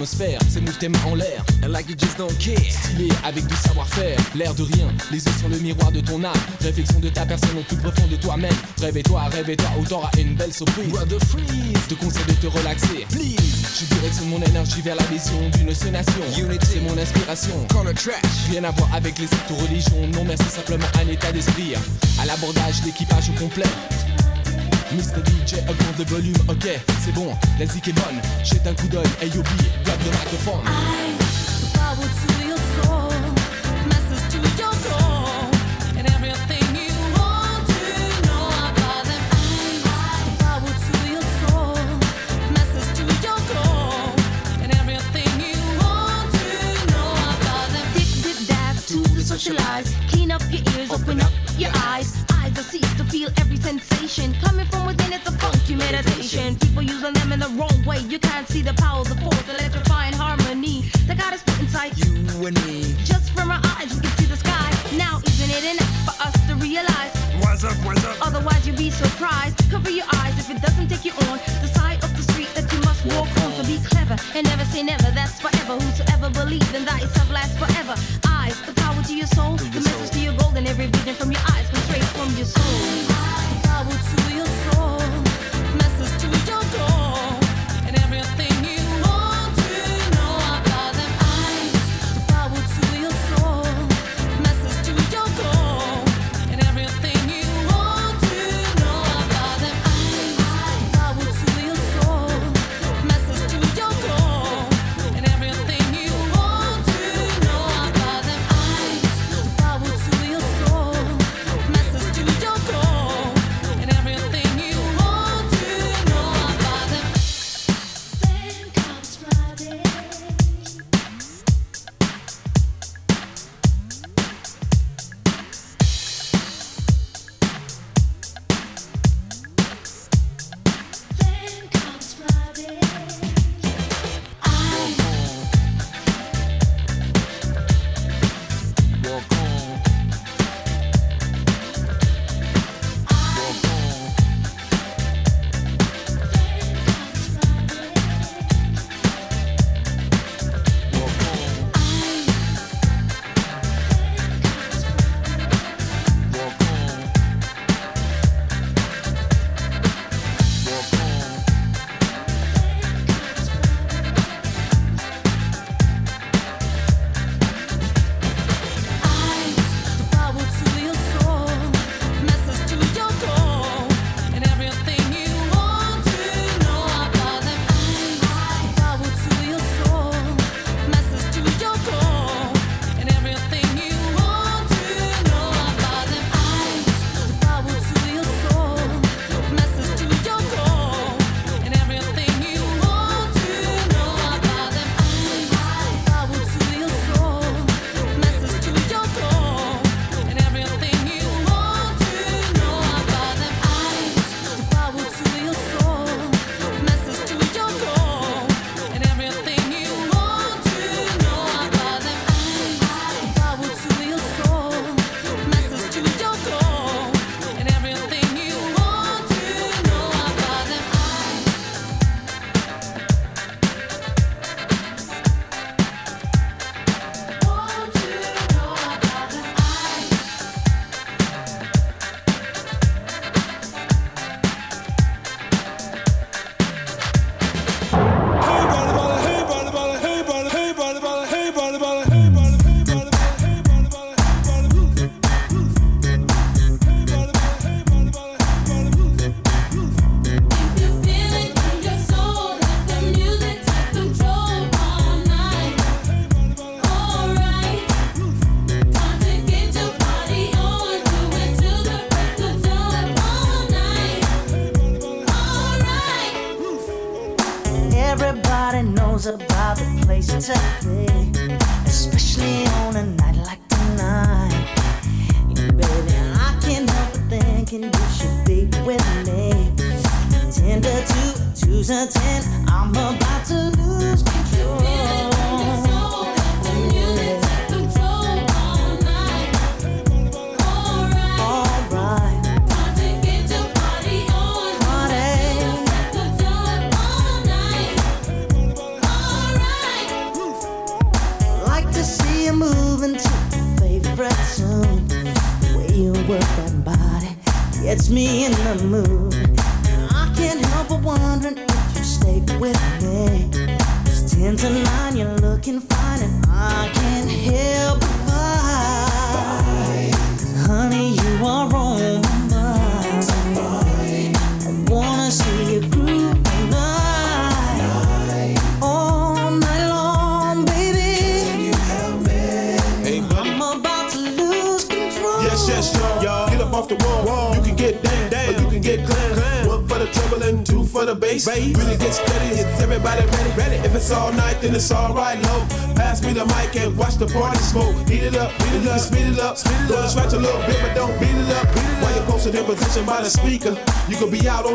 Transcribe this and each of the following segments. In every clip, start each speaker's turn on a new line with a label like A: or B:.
A: L'atmosphère, c'est move tes mains en l'air. And like you just don't care. Stylé avec du savoir-faire, l'air de rien. Les yeux sont le miroir de ton âme. Réflexion de ta personne au plus profond de toi-même. Rêve-toi, rêve-toi, ou t'auras une belle surprise. What the freeze. Te conseille de te relaxer, please. Je directionne mon énergie vers la vision d'une seule nation. Unity, c'est mon inspiration. Call trash. Rien à voir avec les actes religions. Non, merci simplement un état d'esprit. À l'abordage, l'équipage au complet. Mr. DJ, augmente le volume, ok, c'est bon, la zik est bonne. Jette un coup d'œil, AOB, grab microphone.
B: I power to your soul, message to your goal, and everything you want to know about them. I your soul, to your and everything you want to know about them. To the socialize. Clean up your ears, open up your eyes. Eyes that sees to feel every sensation coming from can't see the power of the force, electrifying harmony. The God is put inside you and me. Just from our eyes, we can see the sky. Now, isn't it enough for us to realize?
C: What's up, what's up?
B: Otherwise, you'll be surprised. Cover your eyes if it doesn't take you on the side of the street that you must walk on. So be clever and never say never. That's forever. Whosoever believe in thyself lasts forever.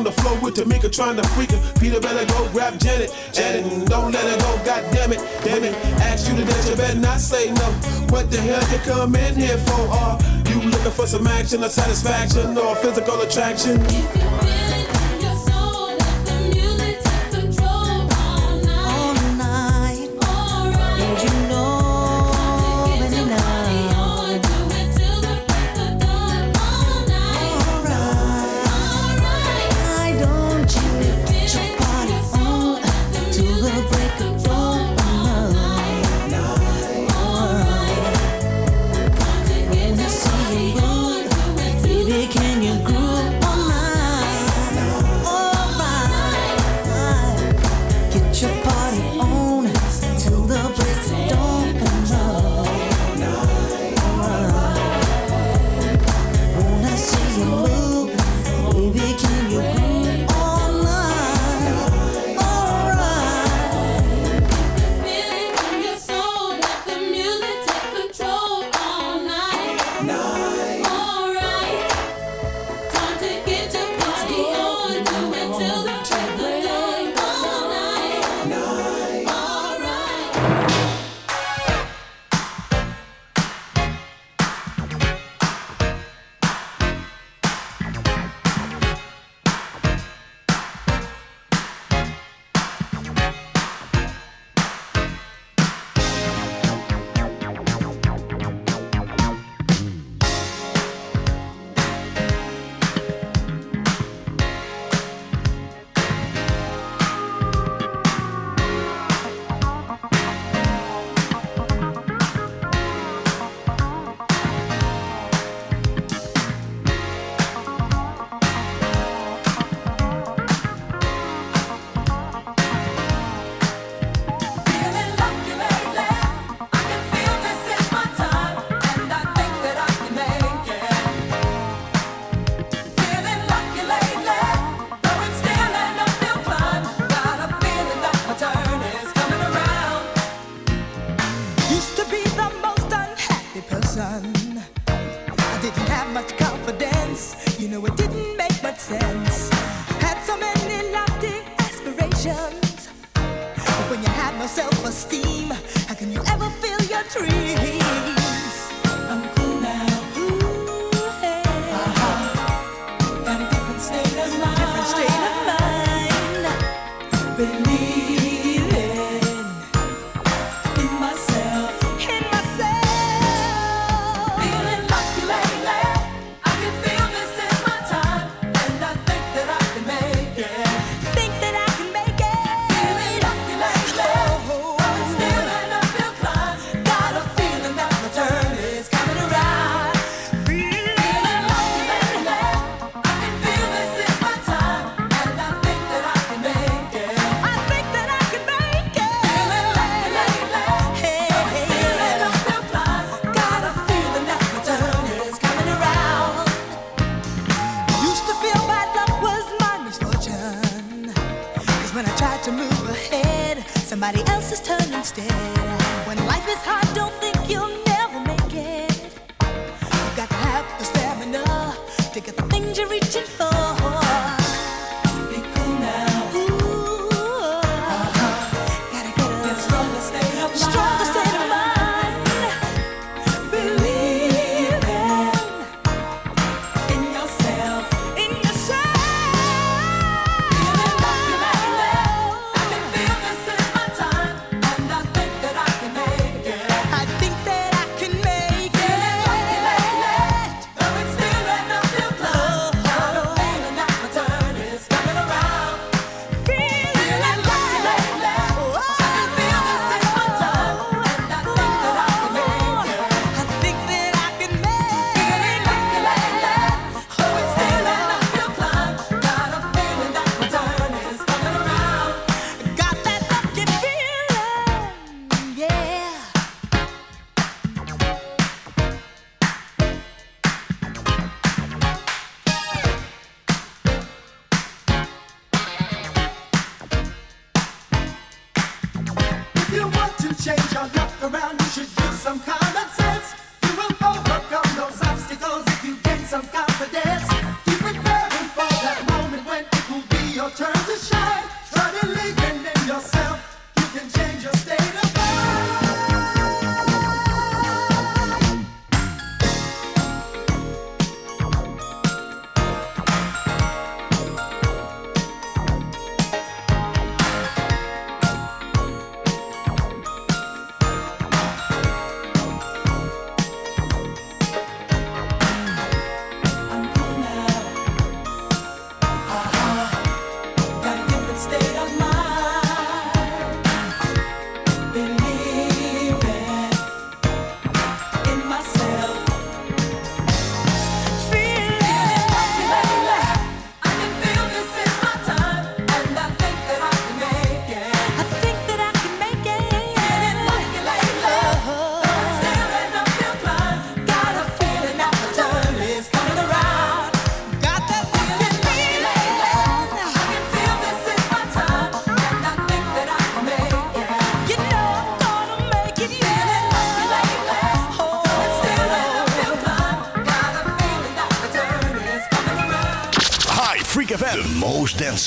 B: the
C: floor with Tamika trying to freak her. Peter better go grab Janet. Janet, don't let her go, god damn it, damn it. Ask you to dance, you better not say no. What the hell you come in here for? Are you looking for some action or satisfaction or physical attraction?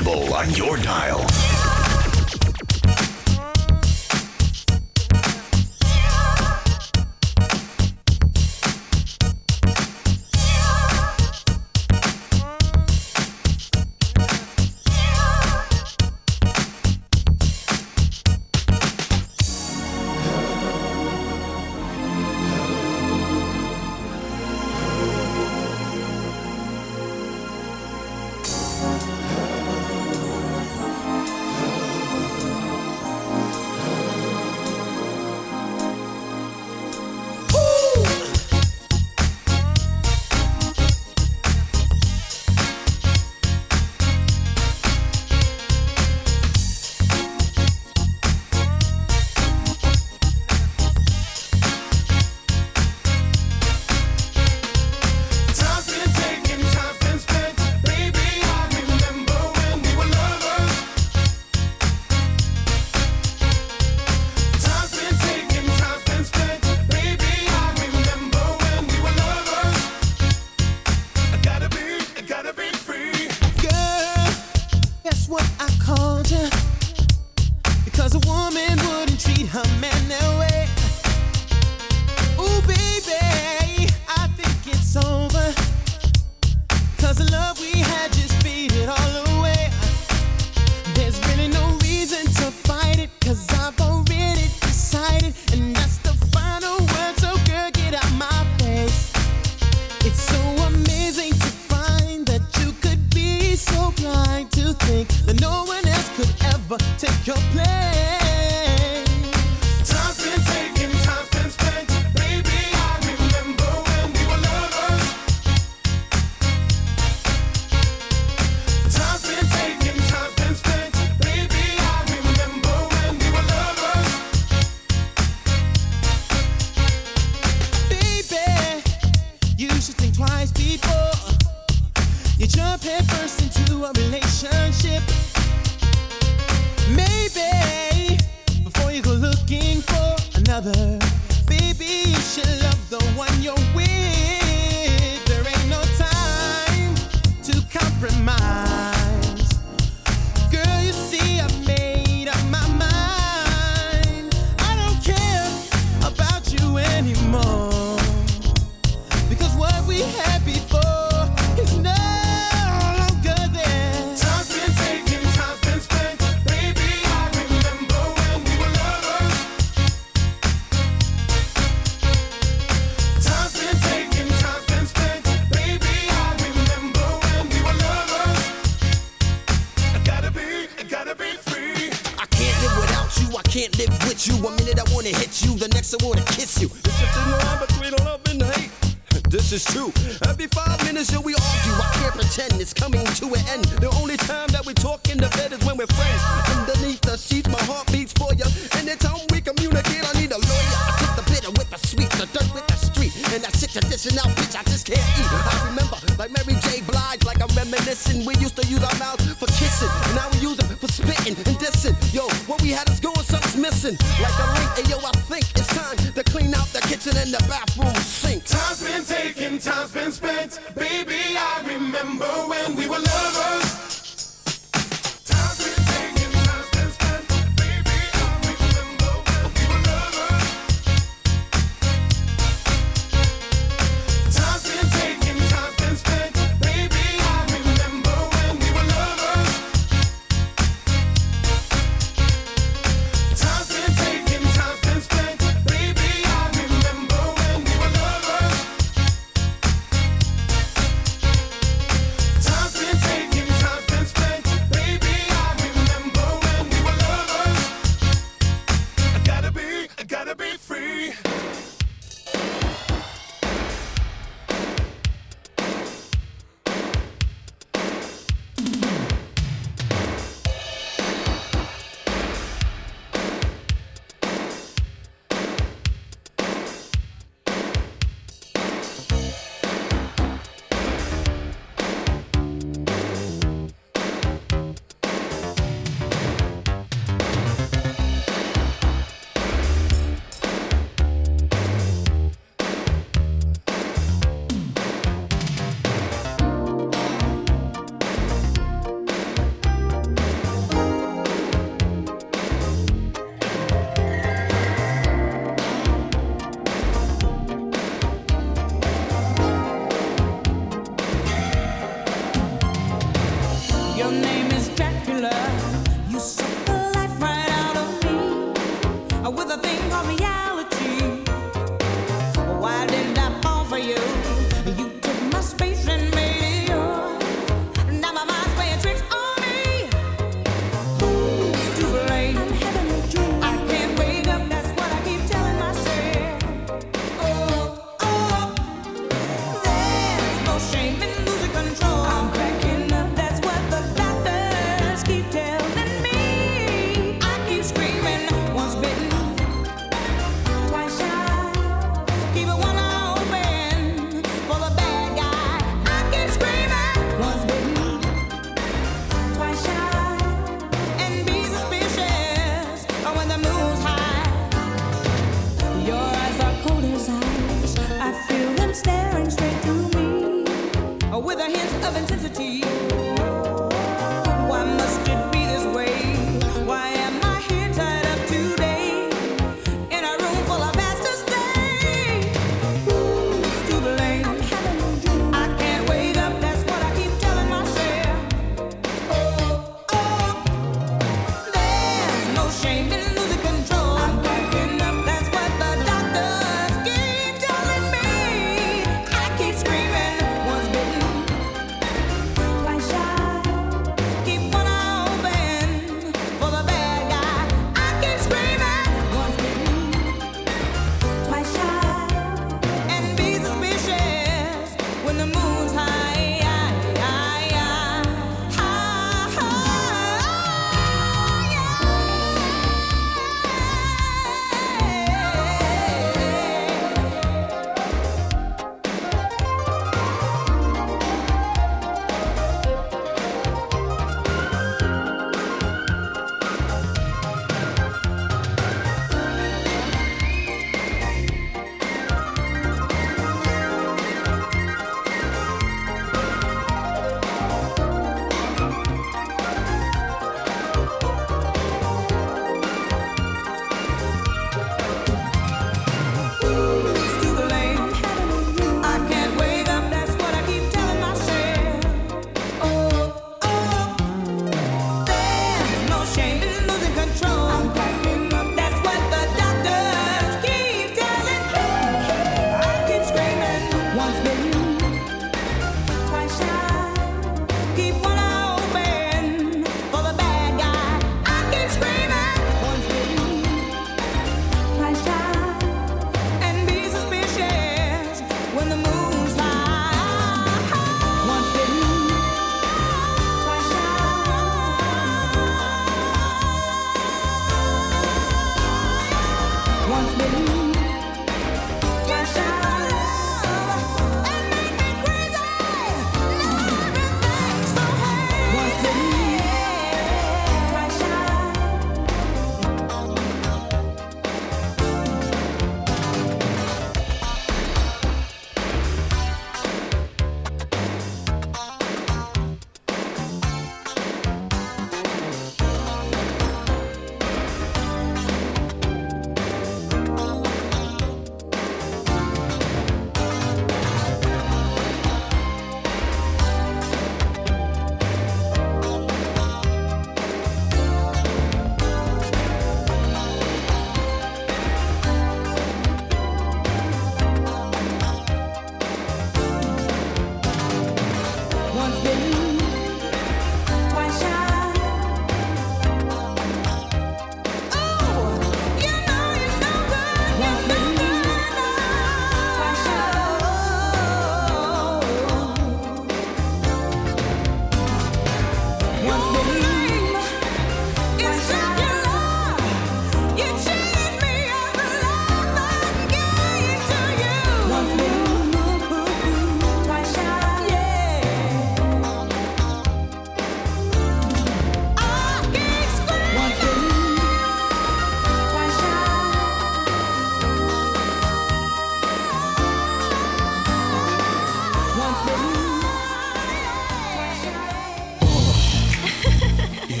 D: Most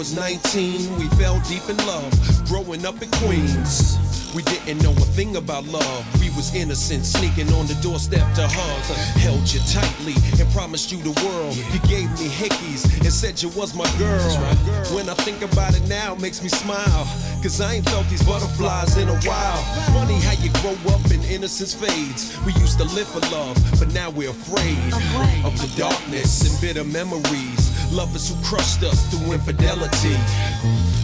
D: was
E: 19. We fell deep in love, growing up in Queens. We didn't know a thing about love. We was innocent, sneaking on the doorstep to hug. Held you tightly and promised you the world. You gave me hickeys and said you was my girl. When I think about it now, it makes me smile. Cause I ain't felt these butterflies in a while. Funny how you grow up and innocence fades. We used to live for love, but now we're afraid of the darkness and bitter memories. Lovers who crushed us through infidelity.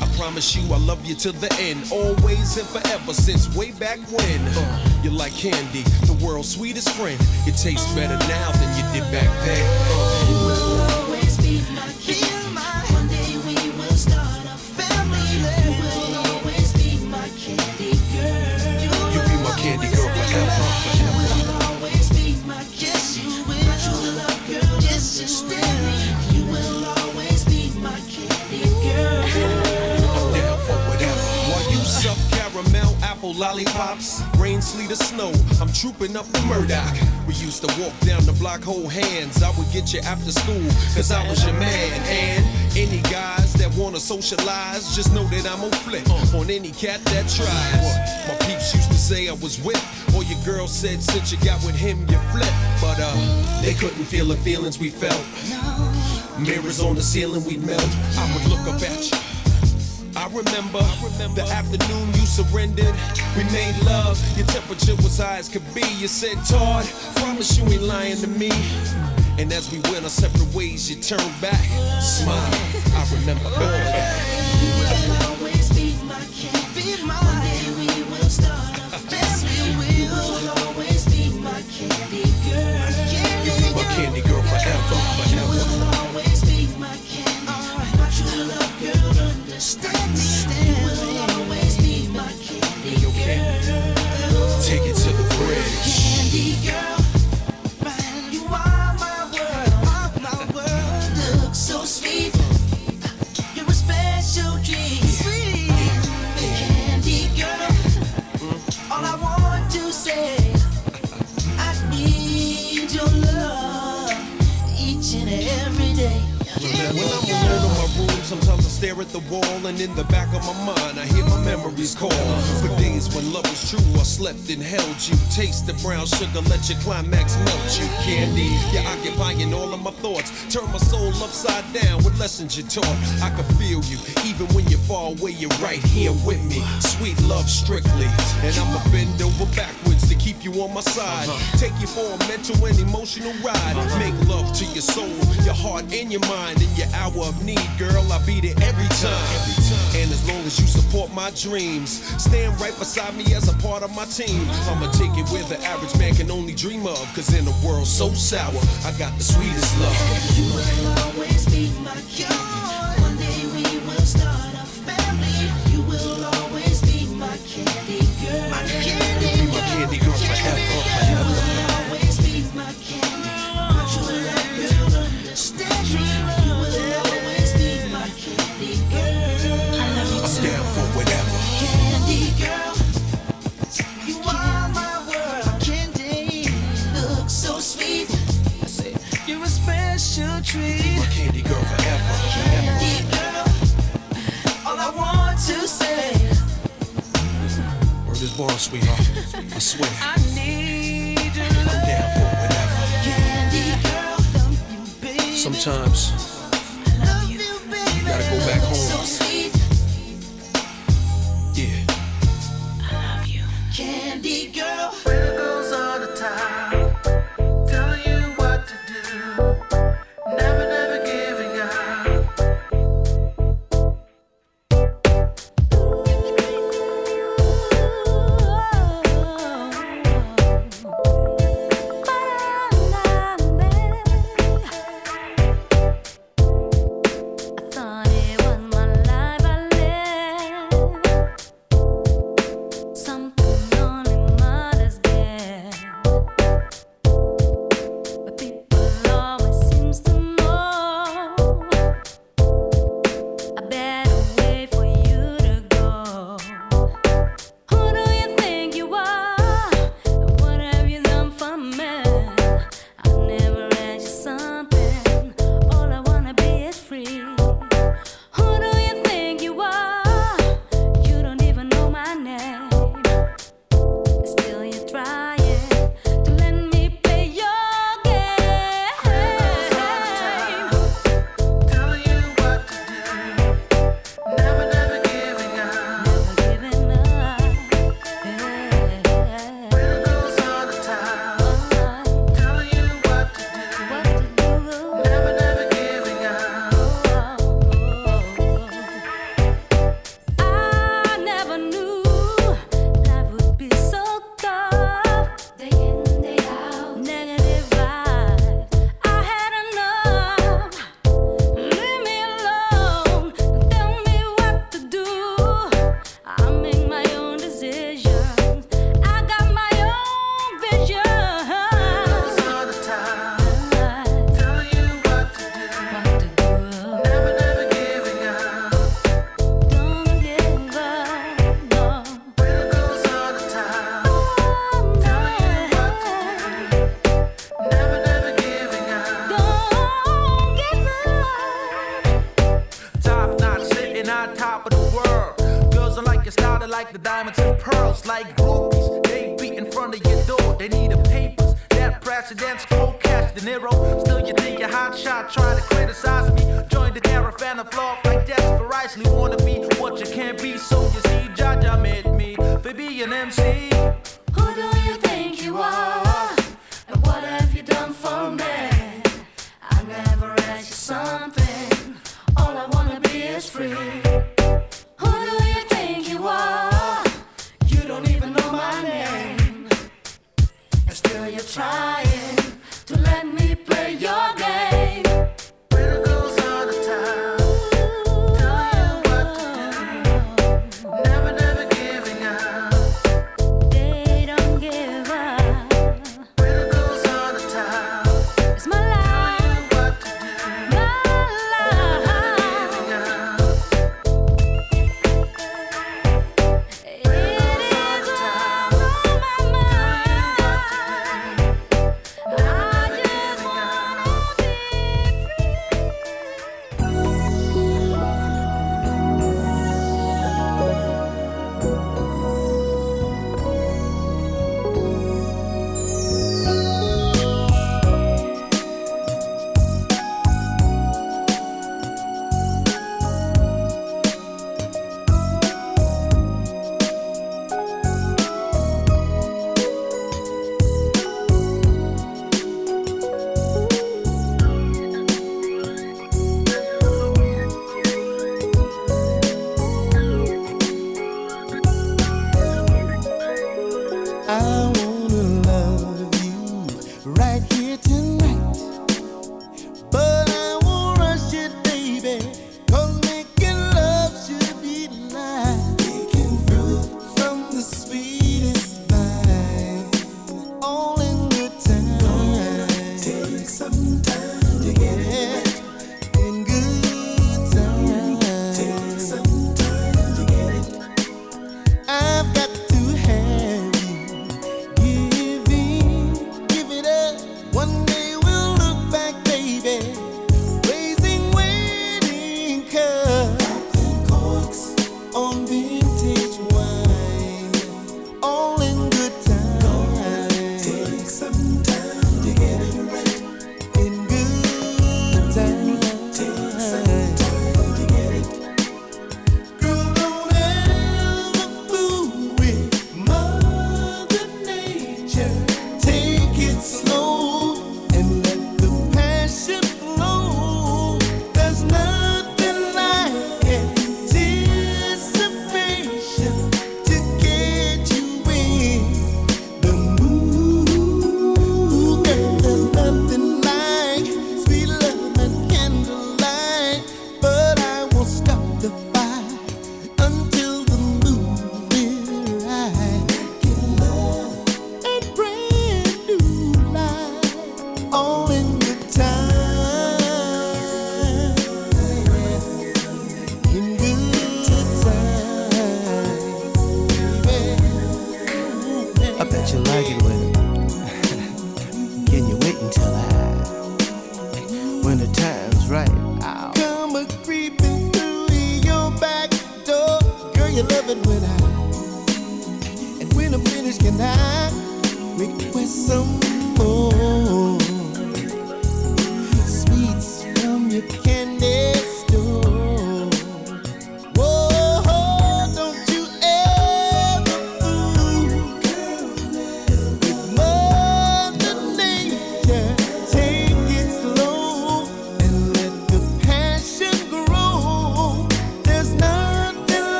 E: I promise you I love you till the end, always and forever, since way back when. You're like candy, the world's sweetest friend. It tastes better now than you did back then. Uh, lollipops, rain, sleet, or snow, I'm trooping up the Murdoch. We used to walk down the block, hold hands. I would get you after school, cause I was your man. And any guys that wanna socialize, just know that I'm on flip on any cat that tries. My peeps used to say I was whipped, or your girl said since you got with him, you flip. But uh, they couldn't feel the feelings we felt. Mirrors on the ceiling, we'd melt. I would look up at you. I remember, I remember the afternoon you surrendered. We made love, your temperature was high as could be. You said, Todd, promise you ain't lying to me. And as we went our separate ways, you turned back, smile. I remember the wall, and in the back of my mind, I hear my memories call. For days when love was true, I slept and held you. Taste the brown sugar, let your climax melt you. Candy, you're occupying all of my thoughts. Turn my soul upside down with lessons you taught. I can feel you, even when you're far away, you're right here with me. Sweet love strictly, and I'ma bend over backwards keep you on my side. Uh-huh. Take you for a mental and emotional ride. Uh-huh. Make love to your soul, your heart, and your mind. In your hour of need, girl, I'll be there every time. And as long as you support my dreams, stand right beside me as a part of my team. Uh-huh. I'ma take it where the average man can only dream of. Cause in a world so sour, I got the sweetest love.
B: You will always be my candy. One day we will start
E: Word is born, sweetheart. I swear.
B: I need your
E: I'm down for whatever.
B: Candy girl, love you, baby.
E: Sometimes
B: love you, baby.
E: gotta go back home.
B: So sweet,
E: Yeah.
B: I love you. Candy girl.
F: Goes all the time,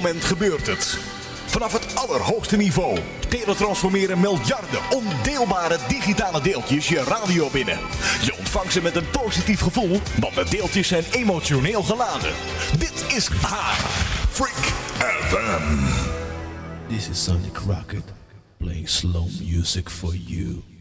G: moment gebeurt het. Vanaf het allerhoogste niveau teletransformeren miljarden ondeelbare digitale deeltjes je radio binnen. Je ontvangt ze met een positief gevoel, want de deeltjes zijn emotioneel geladen. Dit is haar Freak FM.
H: This is Sonic Rocket playing slow music for you.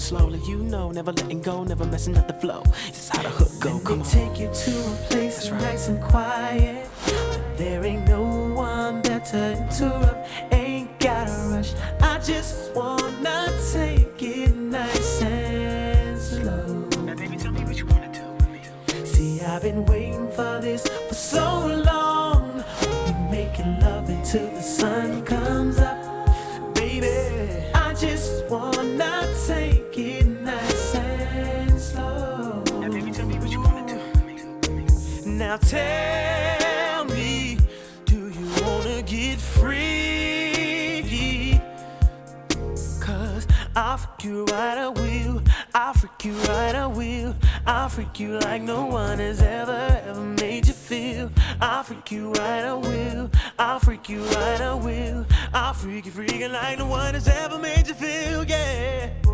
I: slowly. You know, never letting go, never messing up the flow. This is how the hook go.
J: Let
I: Come
J: me
I: on.
J: take you to a place that's right. nice and quiet. There ain't no one better to interrupt. Ain't gotta rush. I just wanna take it nice and slow.
I: Now, baby, tell me what you wanna do.
J: See, I've been waiting for this for so long. We're making love until the sun comes up, baby. I just wanna take. Now tell me, do you wanna get free? Cause I'll freak you right, I will. I'll freak you right, I will. I'll freak you like no one has ever, ever made you feel. I'll freak you right, I will. I'll freak you right, I will. I'll freak you freaking like no one has ever made you feel, yeah.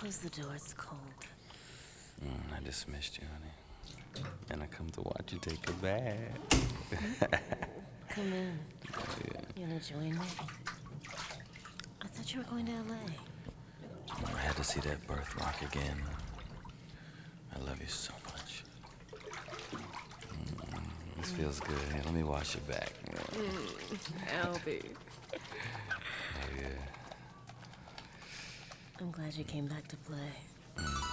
K: Close the door, it's cold.
L: Mm, I just missed you, honey. And I come to watch you take a bath.
K: come in. Yeah. You wanna join me? I thought you were going to LA.
L: I had to see that birth rock again. I love you so much. Mm, this feels good. Here, let me wash your back. Mm, Albie.
K: I'm glad you came back to play.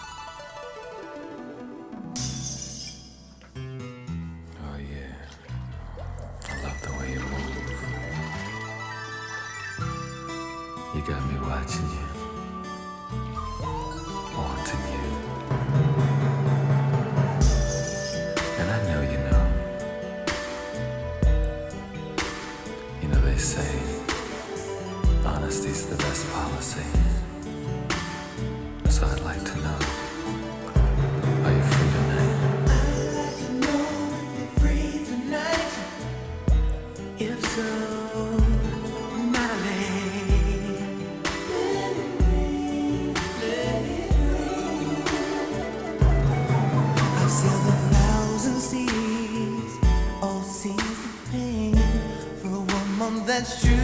M: that's
F: true.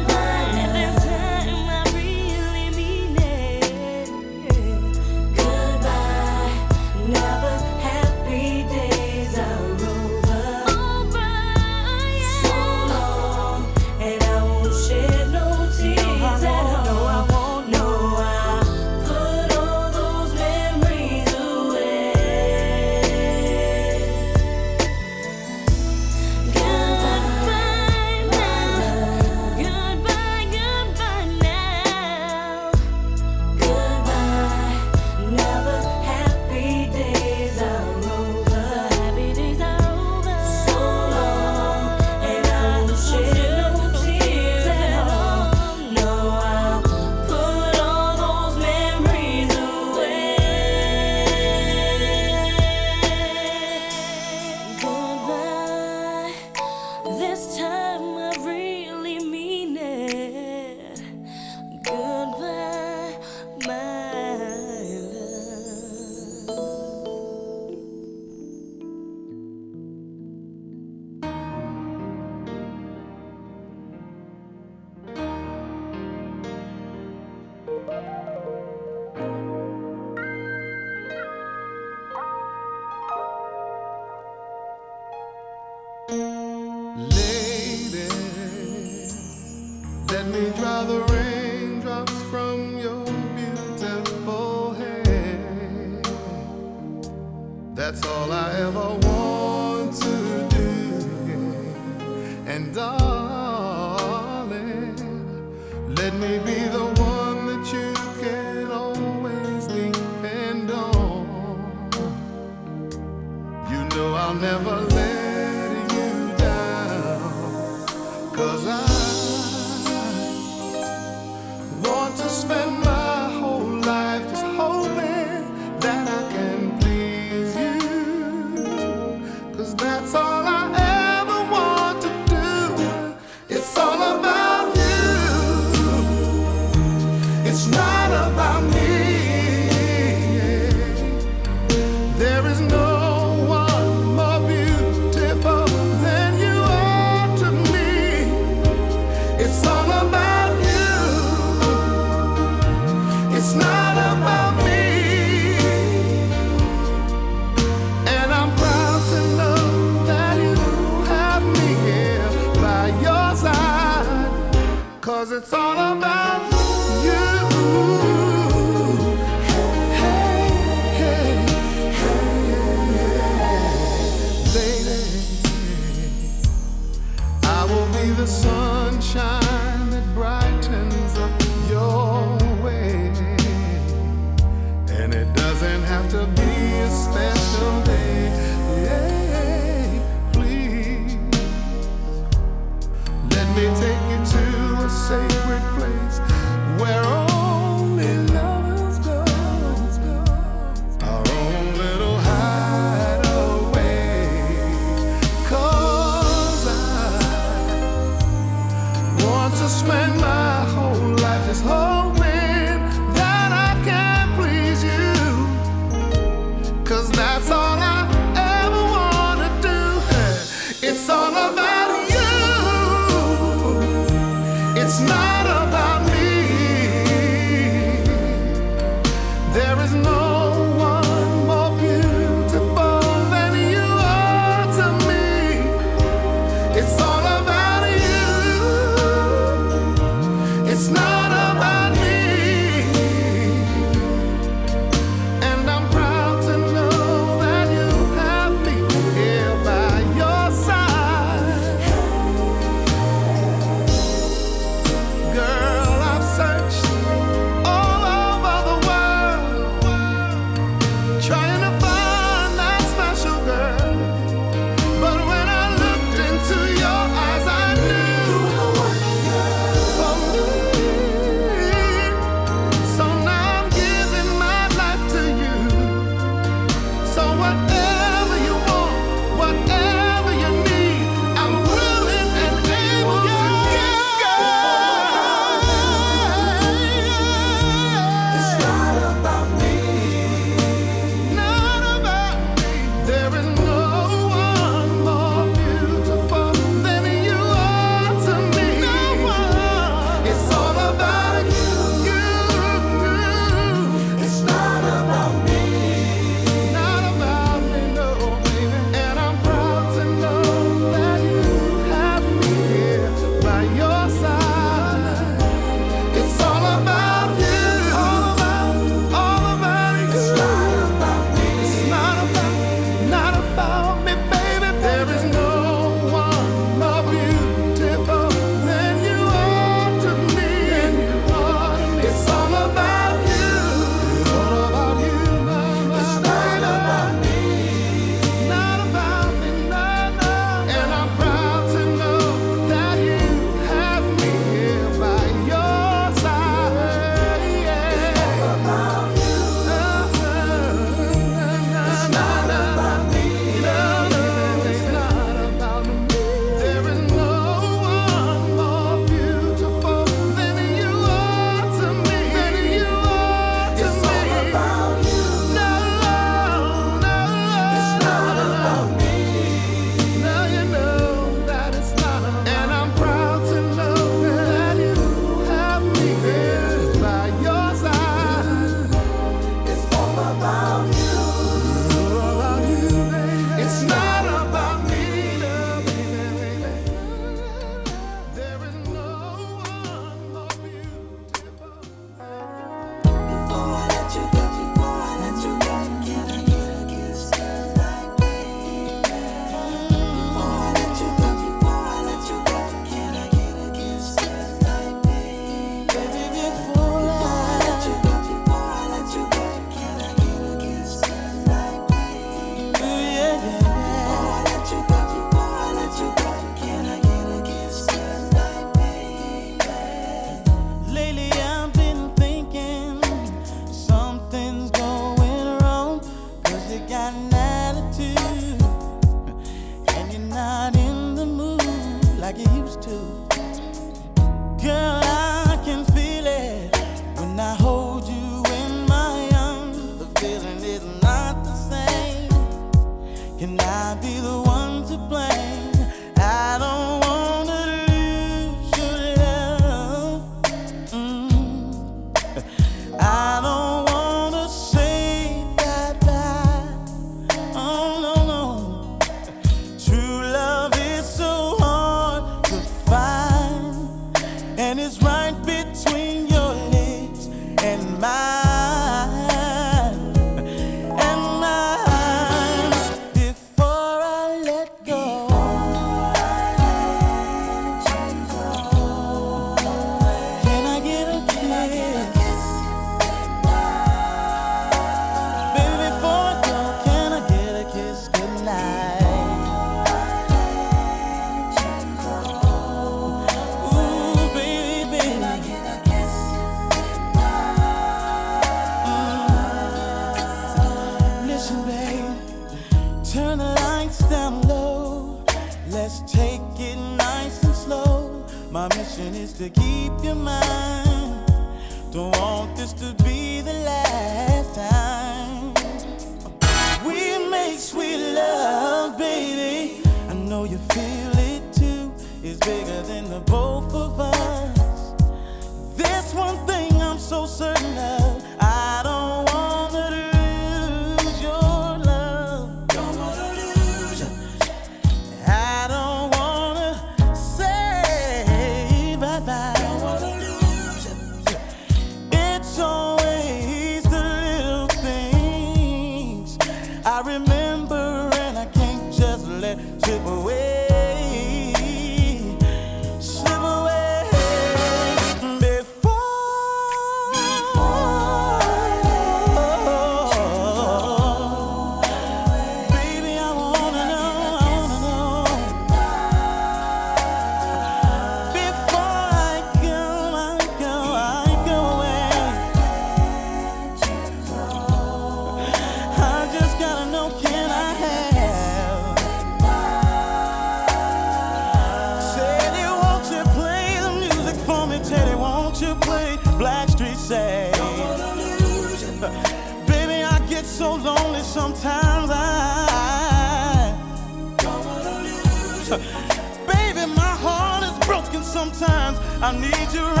F: I need you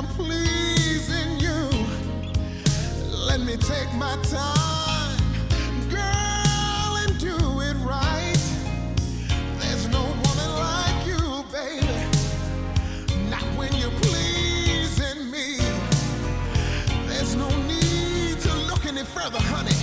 B: I'm
M: pleasing you. Let me take my time, girl, and do it right. There's no woman like you, baby. Not when you're pleasing me. There's no need to look any further, honey.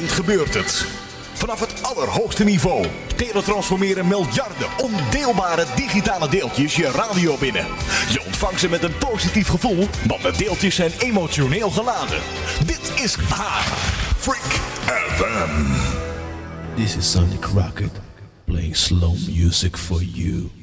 G: gebeurt het. Vanaf het allerhoogste niveau teletransformeren miljarden ondeelbare digitale deeltjes je radio binnen. Je ontvangt ze met een positief gevoel, want de deeltjes zijn emotioneel geladen. Dit is haar Freak FM.
H: This is Sonic Rocket playing slow music for you.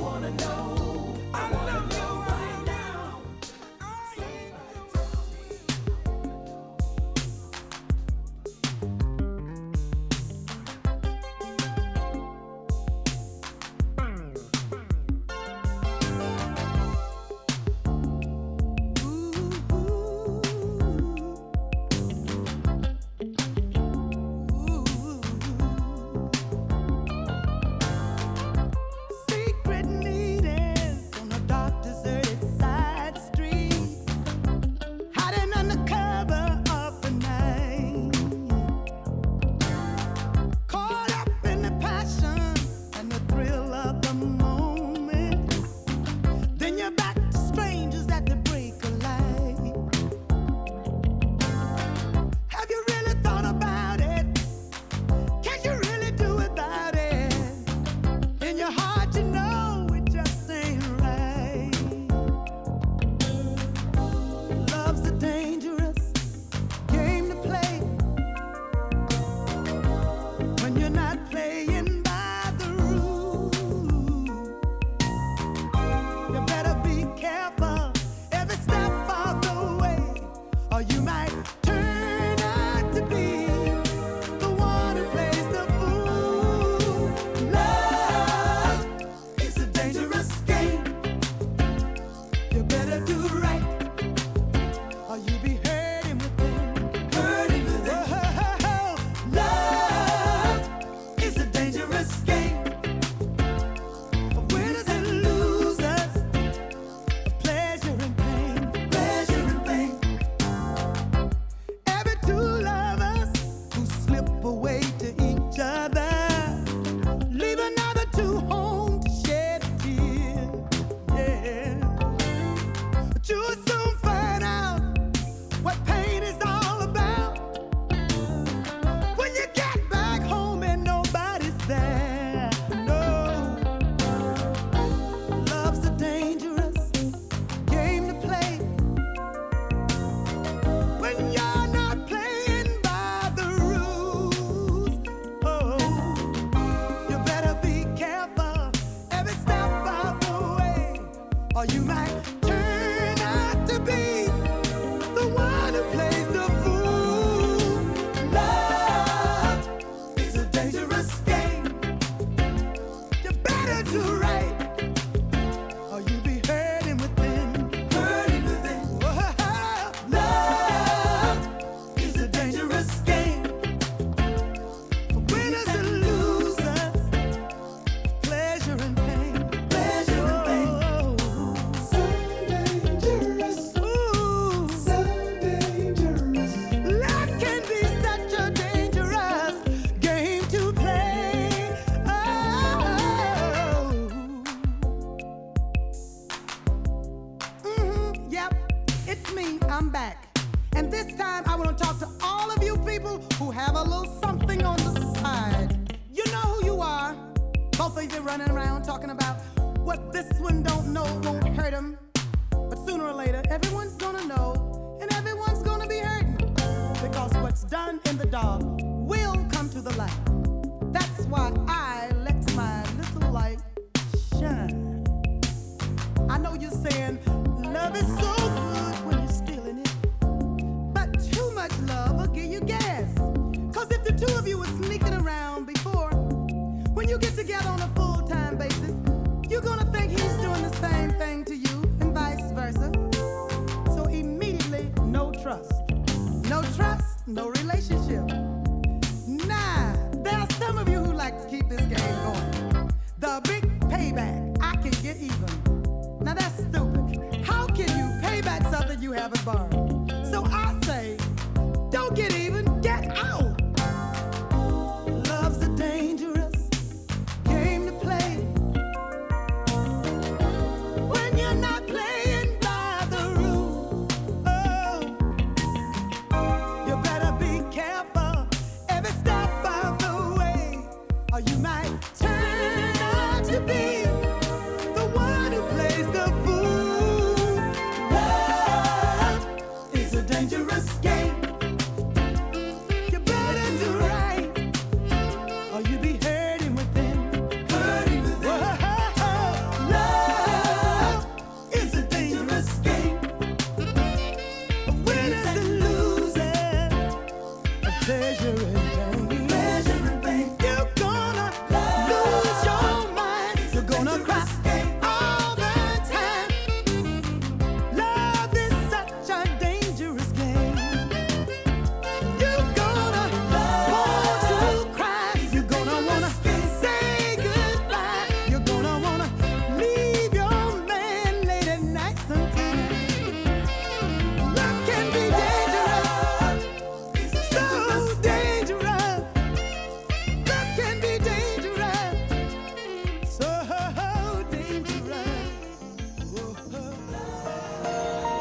F: Wanna know.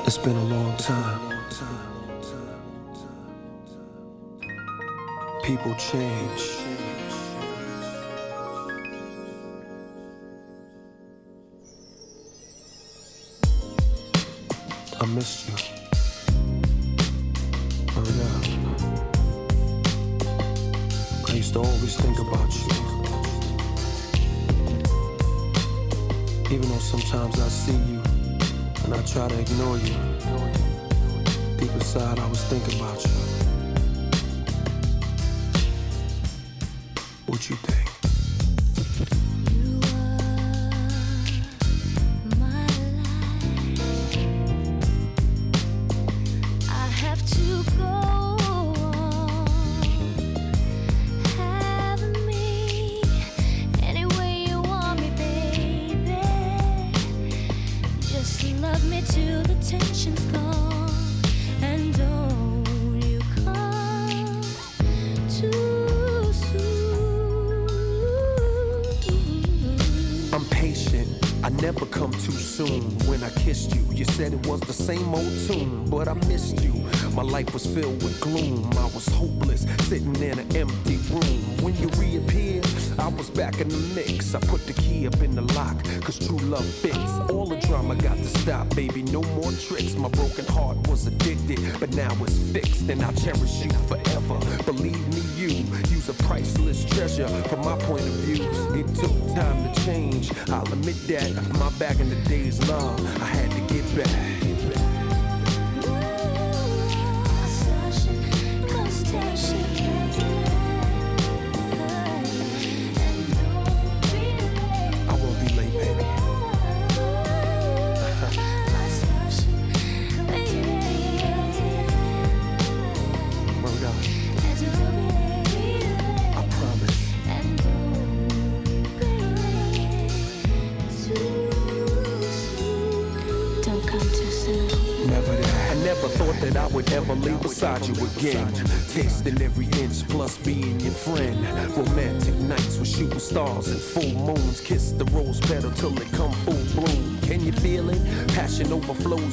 F: It's
B: been a long time. People change. I miss you.
K: Oh
F: yeah. I
N: used to always think about you. Even though sometimes I see you and I try to ignore you. Deep inside, I was thinking about you. What you think?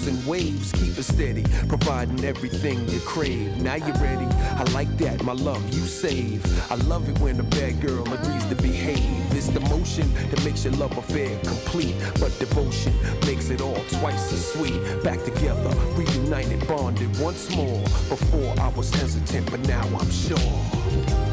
B: and
N: waves, keep it steady, providing everything you crave. Now you're ready. I like that, my love, you save. I love it when a bad girl agrees to behave. It's the motion that makes your love affair complete, but devotion makes it all twice as sweet. Back together, reunited, bonded once more. Before I was hesitant, but now I'm sure.